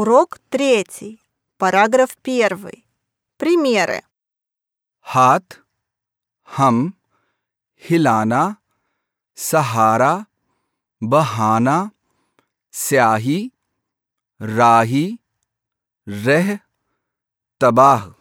Урок третий, параграф первый. Примеры. Хат, хам, хилана, сахара, бахана, сяхи, рахи, рех, табах.